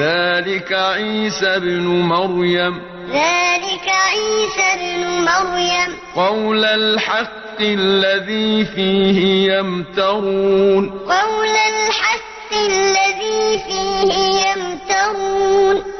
ذلك عيسى ابن مريم. ذلك عيسى ابن مريم. قول الحق الذي فيه يمترون. قول الحق